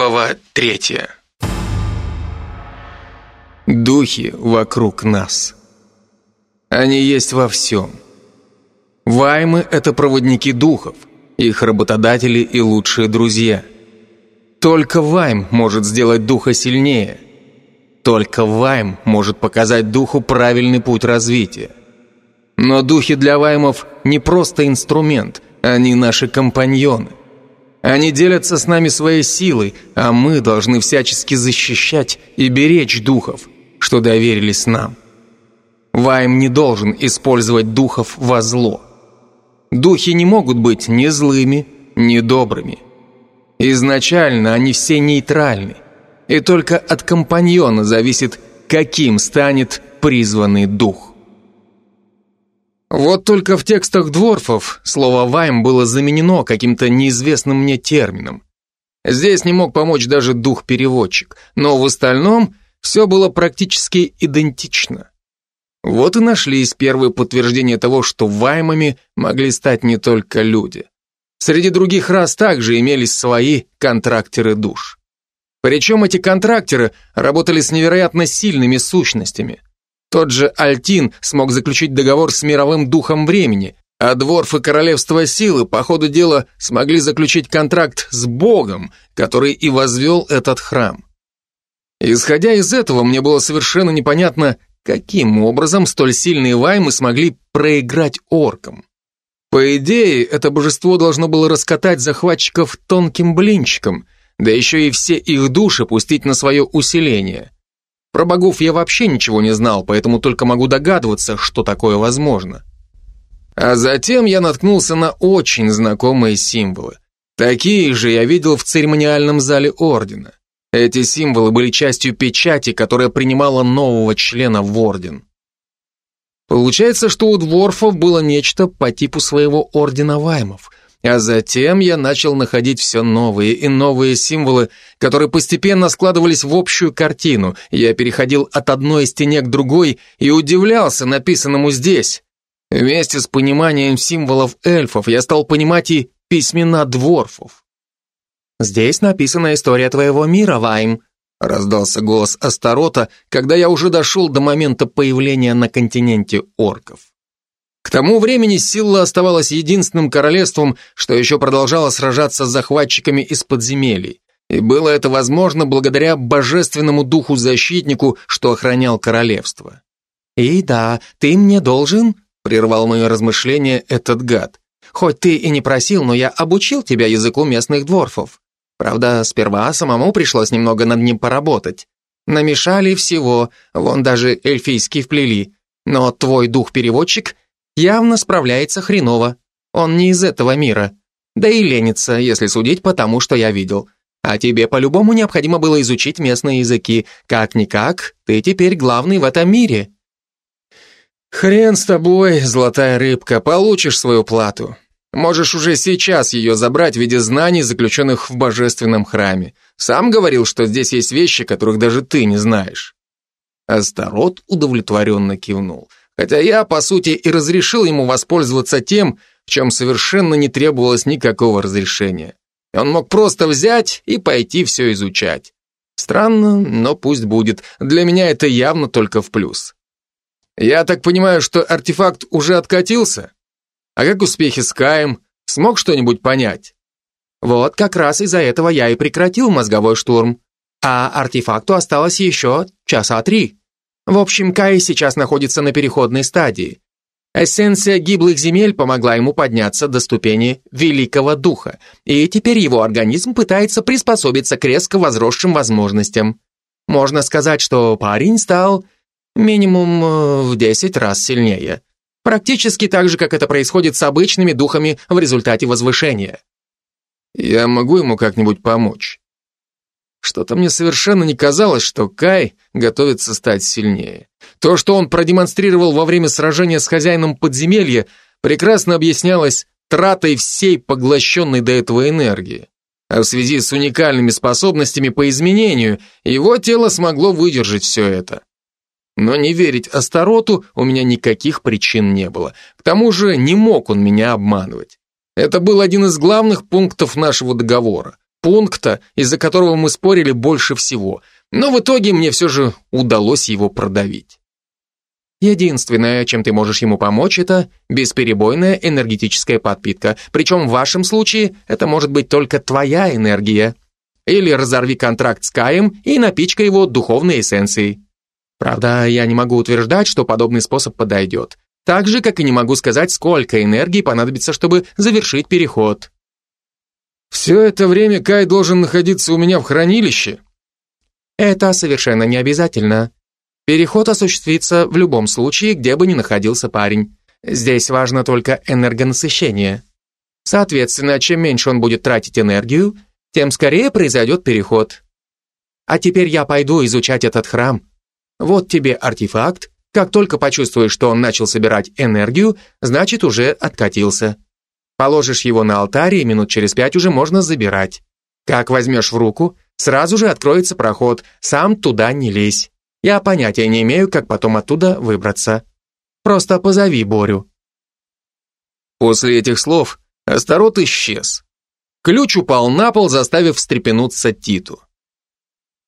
Глава третья. Духи вокруг нас. Они есть во всем. Ваймы – это проводники духов, их работодатели и лучшие друзья. Только Вайм может сделать духа сильнее. Только Вайм может показать духу правильный путь развития. Но духи для Ваймов не просто инструмент, они наши компаньоны. Они делятся с нами своей силой, а мы должны всячески защищать и беречь духов, что доверились нам. Вайм не должен использовать духов во зло. Духи не могут быть ни злыми, ни добрыми. Изначально они все нейтральны, и только от компаньона зависит, каким станет призванный дух. Вот только в текстах дворфов слово «вайм» было заменено каким-то неизвестным мне термином. Здесь не мог помочь даже дух-переводчик, но в остальном все было практически идентично. Вот и нашлись первые подтверждения того, что ваймами могли стать не только люди. Среди других рас также имелись свои контрактеры душ. Причем эти контрактеры работали с невероятно сильными сущностями – тот же Альтин смог заключить договор с мировым духом времени, а Дворф и Королевство Силы, по ходу дела, смогли заключить контракт с Богом, который и возвел этот храм. Исходя из этого, мне было совершенно непонятно, каким образом столь сильные ваймы смогли проиграть оркам. По идее, это божество должно было раскатать захватчиков тонким блинчиком, да еще и все их души пустить на свое усиление. Про богов я вообще ничего не знал, поэтому только могу догадываться, что такое возможно. А затем я наткнулся на очень знакомые символы. Такие же я видел в церемониальном зале Ордена. Эти символы были частью печати, которая принимала нового члена в Орден. Получается, что у дворфов было нечто по типу своего Ордена Ваймов – а затем я начал находить все новые и новые символы, которые постепенно складывались в общую картину. Я переходил от одной стене к другой и удивлялся написанному здесь. Вместе с пониманием символов эльфов я стал понимать и письмена дворфов. «Здесь написана история твоего мира, Вайм», раздался голос Астарота, когда я уже дошел до момента появления на континенте орков. К тому времени Силла оставалась единственным королевством, что еще продолжало сражаться с захватчиками из подземелий. И было это возможно благодаря божественному духу-защитнику, что охранял королевство. «И да, ты мне должен», — прервал мое размышление этот гад. «Хоть ты и не просил, но я обучил тебя языку местных дворфов. Правда, сперва самому пришлось немного над ним поработать. Намешали всего, вон даже эльфийский вплели. Но твой дух-переводчик явно справляется хреново. Он не из этого мира. Да и ленится, если судить по тому, что я видел. А тебе по-любому необходимо было изучить местные языки. Как-никак, ты теперь главный в этом мире. Хрен с тобой, золотая рыбка, получишь свою плату. Можешь уже сейчас ее забрать в виде знаний, заключенных в божественном храме. Сам говорил, что здесь есть вещи, которых даже ты не знаешь. Астарот удовлетворенно кивнул хотя я, по сути, и разрешил ему воспользоваться тем, в чем совершенно не требовалось никакого разрешения. Он мог просто взять и пойти все изучать. Странно, но пусть будет. Для меня это явно только в плюс. Я так понимаю, что артефакт уже откатился? А как успехи с Каем? Смог что-нибудь понять? Вот как раз из-за этого я и прекратил мозговой штурм. А артефакту осталось еще часа три. В общем, Кай сейчас находится на переходной стадии. Эссенция гиблых земель помогла ему подняться до ступени Великого Духа, и теперь его организм пытается приспособиться к резко возросшим возможностям. Можно сказать, что парень стал минимум э, в 10 раз сильнее. Практически так же, как это происходит с обычными духами в результате возвышения. Я могу ему как-нибудь помочь? Что-то мне совершенно не казалось, что Кай готовится стать сильнее. То, что он продемонстрировал во время сражения с хозяином подземелья, прекрасно объяснялось тратой всей поглощенной до этого энергии. А в связи с уникальными способностями по изменению, его тело смогло выдержать все это. Но не верить Астароту у меня никаких причин не было. К тому же не мог он меня обманывать. Это был один из главных пунктов нашего договора. Пункта, из-за которого мы спорили больше всего, но в итоге мне все же удалось его продавить. Единственное, чем ты можешь ему помочь, это бесперебойная энергетическая подпитка. Причем в вашем случае это может быть только твоя энергия. Или разорви контракт с Каем и напичкай его духовной эссенцией. Правда, я не могу утверждать, что подобный способ подойдет. Так же, как и не могу сказать, сколько энергии понадобится, чтобы завершить переход. Все это время Кай должен находиться у меня в хранилище? Это совершенно не обязательно. Переход осуществится в любом случае, где бы ни находился парень. Здесь важно только энергонасыщение. Соответственно, чем меньше он будет тратить энергию, тем скорее произойдет переход. А теперь я пойду изучать этот храм. Вот тебе артефакт. Как только почувствуешь, что он начал собирать энергию, значит уже откатился. Положишь его на алтарь, и минут через пять уже можно забирать. Как возьмешь в руку, сразу же откроется проход, сам туда не лезь. Я понятия не имею, как потом оттуда выбраться. Просто позови Борю». После этих слов Астарот исчез. Ключ упал на пол, заставив встрепенуться Титу.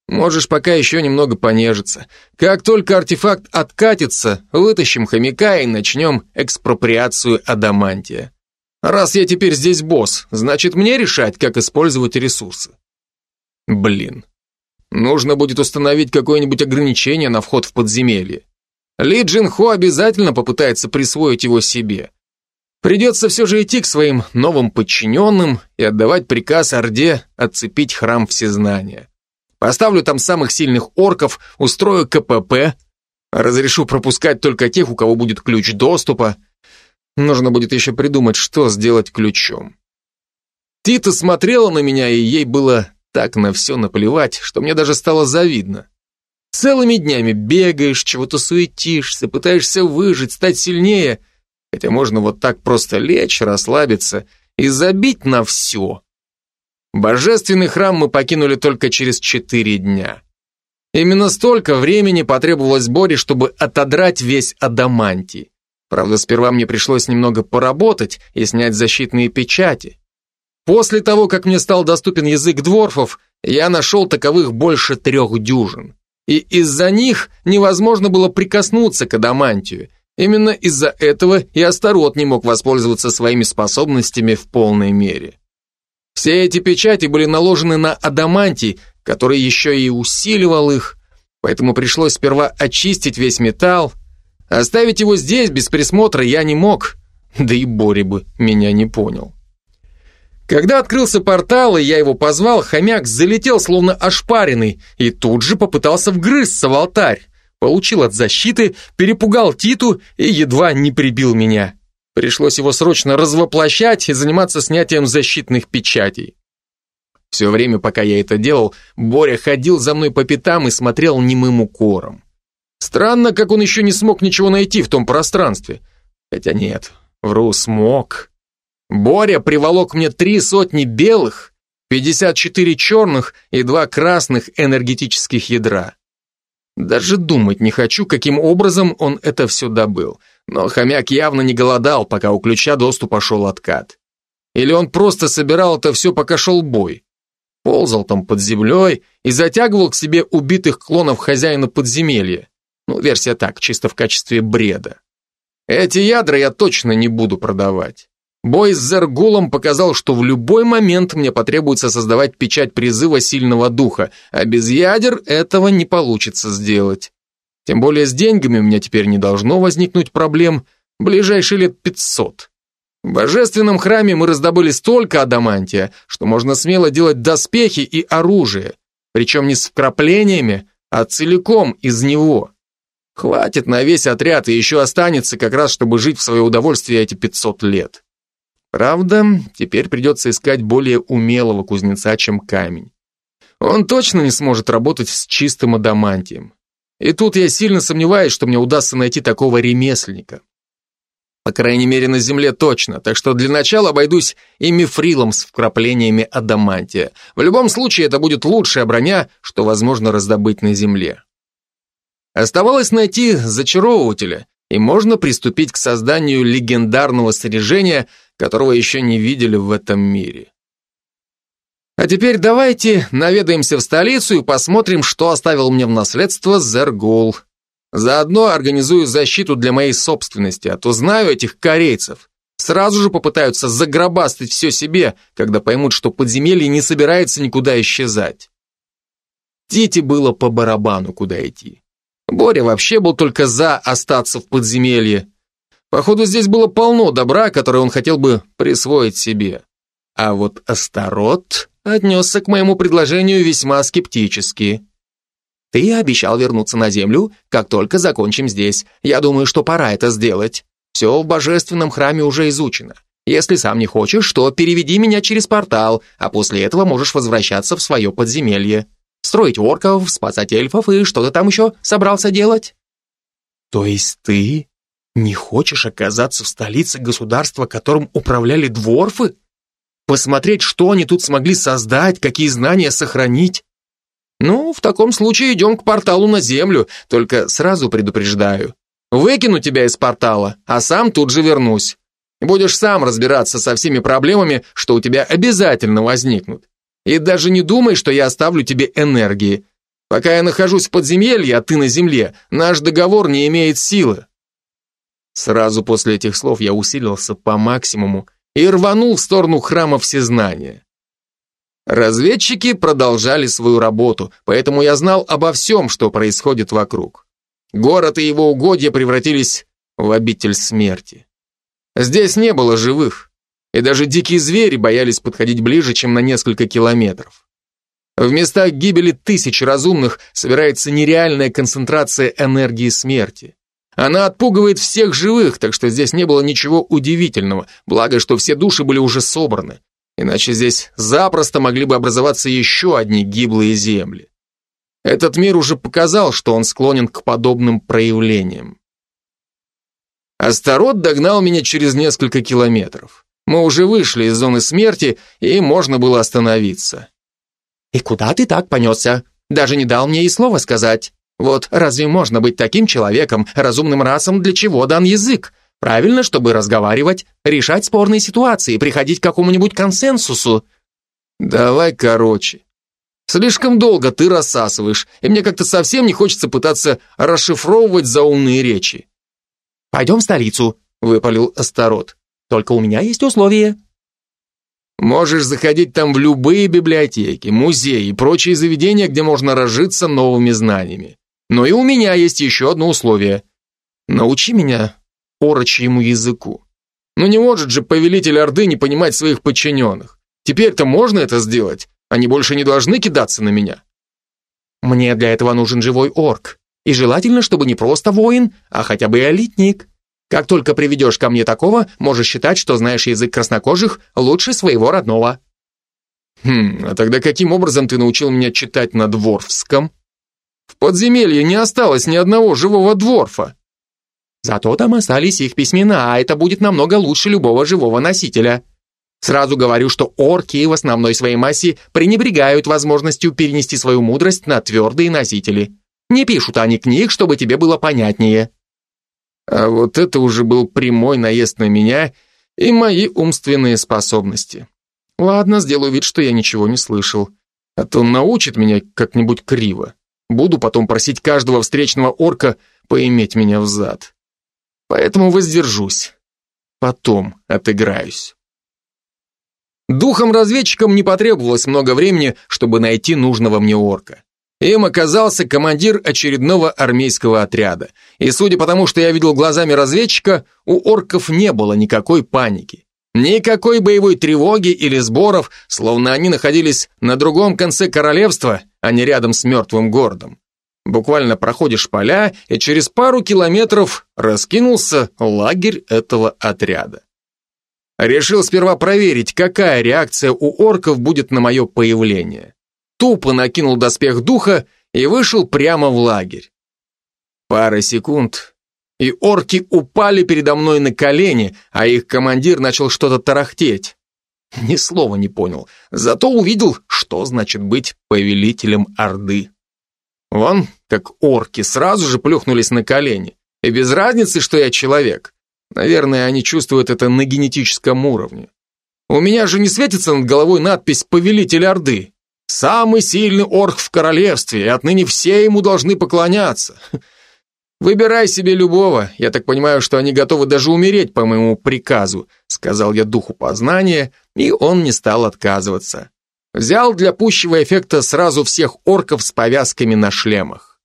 Можешь пока еще немного понежиться. Как только артефакт откатится, вытащим хомяка и начнем экспроприацию адамантия. Раз я теперь здесь босс, значит мне решать, как использовать ресурсы. Блин, Нужно будет установить какое-нибудь ограничение на вход в подземелье. Ли Джин Хо обязательно попытается присвоить его себе. Придется все же идти к своим новым подчиненным и отдавать приказ Орде отцепить храм всезнания. Поставлю там самых сильных орков, устрою КПП, разрешу пропускать только тех, у кого будет ключ доступа. Нужно будет еще придумать, что сделать ключом. Тита смотрела на меня, и ей было так на все наплевать, что мне даже стало завидно. Целыми днями бегаешь, чего-то суетишься, пытаешься выжить, стать сильнее, хотя можно вот так просто лечь, расслабиться и забить на все. Божественный храм мы покинули только через четыре дня. Именно столько времени потребовалось Боре, чтобы отодрать весь адамантий. Правда, сперва мне пришлось немного поработать и снять защитные печати. После того, как мне стал доступен язык дворфов, я нашел таковых больше трех дюжин. И из-за них невозможно было прикоснуться к адамантию. Именно из-за этого и Астарот не мог воспользоваться своими способностями в полной мере. Все эти печати были наложены на адамантий, который еще и усиливал их, поэтому пришлось сперва очистить весь металл. Оставить его здесь без присмотра я не мог, да и Бори бы меня не понял. Когда открылся портал, и я его позвал, хомяк залетел словно ошпаренный и тут же попытался вгрызться в алтарь. Получил от защиты, перепугал Титу и едва не прибил меня. Пришлось его срочно развоплощать и заниматься снятием защитных печатей. Все время, пока я это делал, Боря ходил за мной по пятам и смотрел немым укором. Странно, как он еще не смог ничего найти в том пространстве. Хотя нет, вру, смог. Боря приволок мне три сотни белых, 54 черных и два красных энергетических ядра. Даже думать не хочу, каким образом он это все добыл. Но хомяк явно не голодал, пока у ключа доступа шел откат. Или он просто собирал это все, пока шел бой. Ползал там под землей и затягивал к себе убитых клонов хозяина подземелья. Ну, версия так, чисто в качестве бреда. Эти ядра я точно не буду продавать. Бой с Зергулом показал, что в любой момент мне потребуется создавать печать призыва сильного духа, а без ядер этого не получится сделать. Тем более с деньгами у меня теперь не должно возникнуть проблем ближайшие лет 500. В божественном храме мы раздобыли столько адамантия, что можно смело делать доспехи и оружие, причем не с вкраплениями, а целиком из него. Хватит на весь отряд и еще останется как раз, чтобы жить в свое удовольствие эти 500 лет. Правда, теперь придется искать более умелого кузнеца, чем камень. Он точно не сможет работать с чистым адамантием. И тут я сильно сомневаюсь, что мне удастся найти такого ремесленника. По крайней мере, на земле точно, так что для начала обойдусь и мифрилом с вкраплениями адамантия. В любом случае, это будет лучшая броня, что возможно раздобыть на земле. Оставалось найти зачаровывателя, и можно приступить к созданию легендарного снаряжения, которого еще не видели в этом мире. А теперь давайте наведаемся в столицу и посмотрим, что оставил мне в наследство Зергул. Заодно организую защиту для моей собственности, а то знаю этих корейцев. Сразу же попытаются загробастать все себе, когда поймут, что подземелье не собирается никуда исчезать. Тите было по барабану, куда идти. Боря вообще был только за остаться в подземелье. Походу, здесь было полно добра, которое он хотел бы присвоить себе. А вот Астарот отнесся к моему предложению весьма скептически. Ты обещал вернуться на Землю, как только закончим здесь. Я думаю, что пора это сделать. Все в божественном храме уже изучено. Если сам не хочешь, то переведи меня через портал, а после этого можешь возвращаться в свое подземелье. Строить орков, спасать эльфов и что ты там еще собрался делать? То есть ты не хочешь оказаться в столице государства, которым управляли дворфы? Посмотреть, что они тут смогли создать, какие знания сохранить? Ну, в таком случае идем к порталу на землю, только сразу предупреждаю. Выкину тебя из портала, а сам тут же вернусь. Будешь сам разбираться со всеми проблемами, что у тебя обязательно возникнут. И даже не думай, что я оставлю тебе энергии. Пока я нахожусь в подземелье, а ты на земле, наш договор не имеет силы. Сразу после этих слов я усилился по максимуму и рванул в сторону храма Всезнания. Разведчики продолжали свою работу, поэтому я знал обо всем, что происходит вокруг. Город и его угодья превратились в обитель смерти. Здесь не было живых, и даже дикие звери боялись подходить ближе, чем на несколько километров. В местах гибели тысяч разумных собирается нереальная концентрация энергии смерти. Она отпугивает всех живых, так что здесь не было ничего удивительного, благо, что все души были уже собраны. Иначе здесь запросто могли бы образоваться еще одни гиблые земли. Этот мир уже показал, что он склонен к подобным проявлениям. Астарот догнал меня через несколько километров. Мы уже вышли из зоны смерти, и можно было остановиться. «И куда ты так понесся? Даже не дал мне и слова сказать. Вот разве можно быть таким человеком, разумным расом, для чего дан язык? Правильно, чтобы разговаривать, решать спорные ситуации, приходить к какому-нибудь консенсусу». «Давай короче. Слишком долго ты рассасываешь, и мне как-то совсем не хочется пытаться расшифровывать заумные речи». «Пойдем в столицу», — выпалил Астарот. «Только у меня есть условия». Можешь заходить там в любые библиотеки, музеи и прочие заведения, где можно разжиться новыми знаниями. Но и у меня есть еще одно условие. Научи меня орочьему языку. Ну не может же повелитель Орды не понимать своих подчиненных. Теперь-то можно это сделать. Они больше не должны кидаться на меня. Мне для этого нужен живой орк. И желательно, чтобы не просто воин, а хотя бы элитник. Как только приведешь ко мне такого, можешь считать, что знаешь язык краснокожих лучше своего родного. Хм, а тогда каким образом ты научил меня читать на дворфском? В подземелье не осталось ни одного живого дворфа. Зато там остались их письмена, а это будет намного лучше любого живого носителя. Сразу говорю, что орки в основной своей массе пренебрегают возможностью перенести свою мудрость на твердые носители. Не пишут они книг, чтобы тебе было понятнее. А вот это уже был прямой наезд на меня и мои умственные способности. Ладно, сделаю вид, что я ничего не слышал. А то научит меня как-нибудь криво. Буду потом просить каждого встречного орка поиметь меня в зад. Поэтому воздержусь. Потом отыграюсь. Духом-разведчикам не потребовалось много времени, чтобы найти нужного мне орка. Им оказался командир очередного армейского отряда. И судя по тому, что я видел глазами разведчика, у орков не было никакой паники. Никакой боевой тревоги или сборов, словно они находились на другом конце королевства, а не рядом с мертвым городом. Буквально проходишь поля, и через пару километров раскинулся лагерь этого отряда. Решил сперва проверить, какая реакция у орков будет на мое появление. Тупо накинул доспех духа и вышел прямо в лагерь. Пара секунд, и орки упали передо мной на колени, а их командир начал что-то тарахтеть. Ни слова не понял, зато увидел, что значит быть повелителем Орды. Вон, как орки, сразу же плюхнулись на колени. И без разницы, что я человек. Наверное, они чувствуют это на генетическом уровне. У меня же не светится над головой надпись «Повелитель Орды». Самый сильный орк в королевстве, и отныне все ему должны поклоняться. Выбирай себе любого. Я так понимаю, что они готовы даже умереть по моему приказу, сказал я духу познания, и он не стал отказываться. Взял для пущего эффекта сразу всех орков с повязками на шлемах.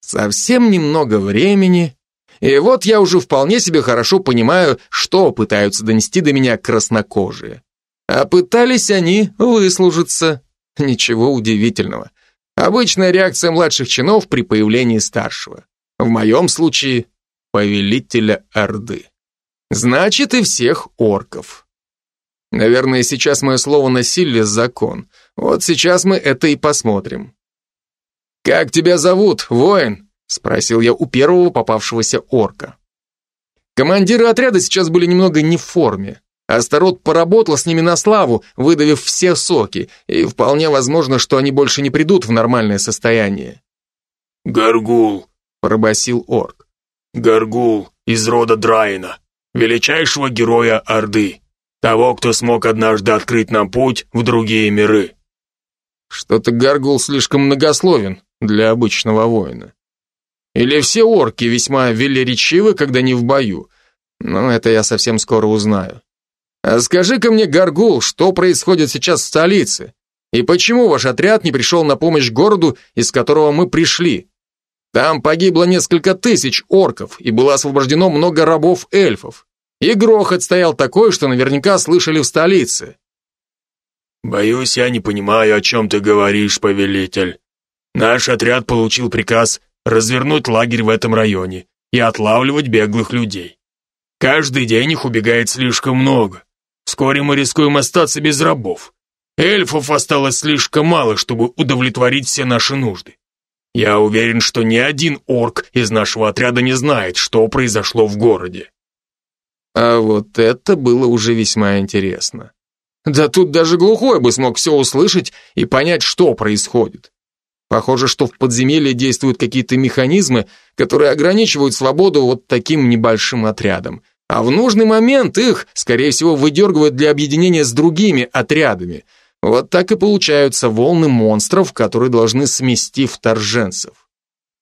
Совсем немного времени, и вот я уже вполне себе хорошо понимаю, что пытаются донести до меня краснокожие. А пытались они выслужиться. Ничего удивительного. Обычная реакция младших чинов при появлении старшего. В моем случае повелителя Орды. Значит и всех орков. Наверное, сейчас мое слово насилие закон. Вот сейчас мы это и посмотрим. «Как тебя зовут, воин?» Спросил я у первого попавшегося орка. Командиры отряда сейчас были немного не в форме. Астарот поработал с ними на славу, выдавив все соки, и вполне возможно, что они больше не придут в нормальное состояние. «Гаргул», — пробасил орк. «Гаргул из рода Драйна, величайшего героя Орды, того, кто смог однажды открыть нам путь в другие миры». Что-то Гаргул слишком многословен для обычного воина. Или все орки весьма велеречивы, когда не в бою? Но это я совсем скоро узнаю. А скажи-ка мне, Гаргул, что происходит сейчас в столице? И почему ваш отряд не пришел на помощь городу, из которого мы пришли? Там погибло несколько тысяч орков, и было освобождено много рабов-эльфов. И грохот стоял такой, что наверняка слышали в столице. «Боюсь, я не понимаю, о чем ты говоришь, повелитель. Наш отряд получил приказ развернуть лагерь в этом районе и отлавливать беглых людей. Каждый день их убегает слишком много. Вскоре мы рискуем остаться без рабов. Эльфов осталось слишком мало, чтобы удовлетворить все наши нужды. Я уверен, что ни один орк из нашего отряда не знает, что произошло в городе. А вот это было уже весьма интересно. Да тут даже глухой бы смог все услышать и понять, что происходит. Похоже, что в подземелье действуют какие-то механизмы, которые ограничивают свободу вот таким небольшим отрядом. А в нужный момент их, скорее всего, выдергивают для объединения с другими отрядами. Вот так и получаются волны монстров, которые должны смести вторженцев.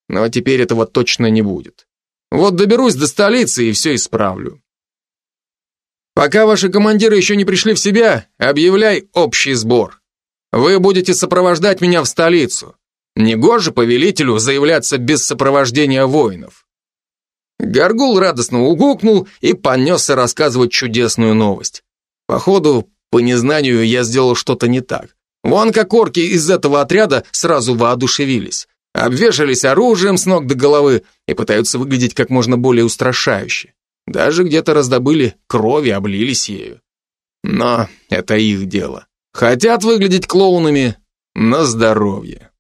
Но теперь этого точно не будет. Вот доберусь до столицы и все исправлю. Пока ваши командиры еще не пришли в себя, объявляй общий сбор. Вы будете сопровождать меня в столицу. Негоже повелителю заявляться без сопровождения воинов. Гаргул радостно угукнул и понесся рассказывать чудесную новость. Походу, по незнанию я сделал что-то не так. Вон как орки из этого отряда сразу воодушевились. Обвешались оружием с ног до головы и пытаются выглядеть как можно более устрашающе. Даже где-то раздобыли крови, облились ею. Но это их дело. Хотят выглядеть клоунами на здоровье.